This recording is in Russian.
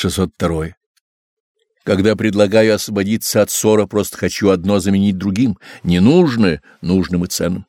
602. Когда предлагаю освободиться от ссора, просто хочу одно заменить другим, ненужное нужным и ценным.